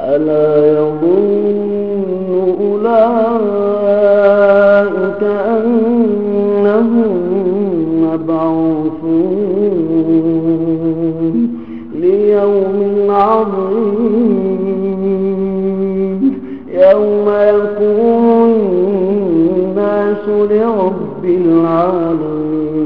ألا يظن أولئك أنهم مبعوثون. ليوم عظيم يوم الناس لرب العالمين.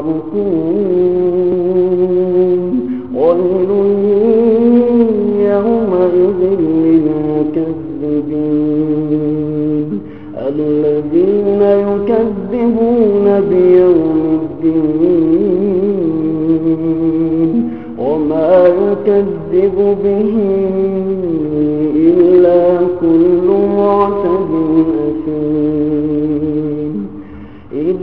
مرقوم ويل يومئذ للمكذبين. الذين يكذبون بيوم الدين وما يكذب به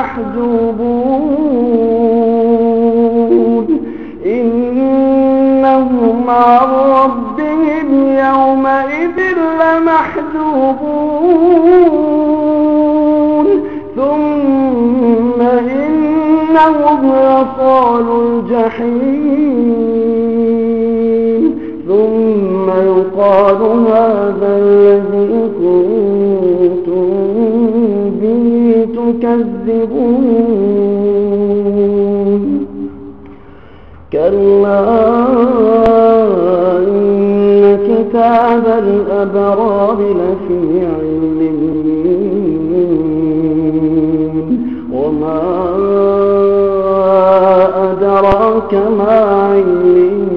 لمحجوبون إنهم عن ربهم يومئذ لمحجوبون. ثم إنهم لصالوا الجحيم. ثم يقال هذا تكذبون كلا إن كتاب الأبرار لفي علمين وما أدراك ما عليون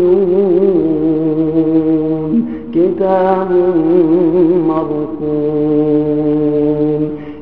كتاب مرقوم.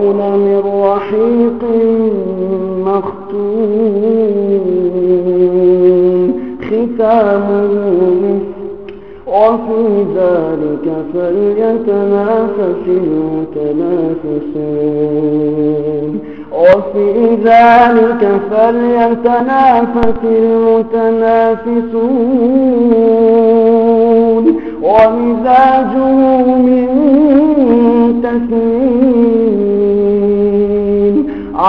يسقون من رحيق مختوم. ختامه وفي ذلك فليتنافس المتنافسون. وفي ذلك فليتنافس المتنافسون. ومزاجه من تسنيم